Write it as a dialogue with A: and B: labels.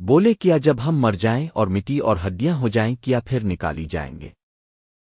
A: بولے کیا جب ہم مر جائیں اور مٹی اور ہڈیاں ہو جائیں، کیا پھر نکالی جائیں گے؟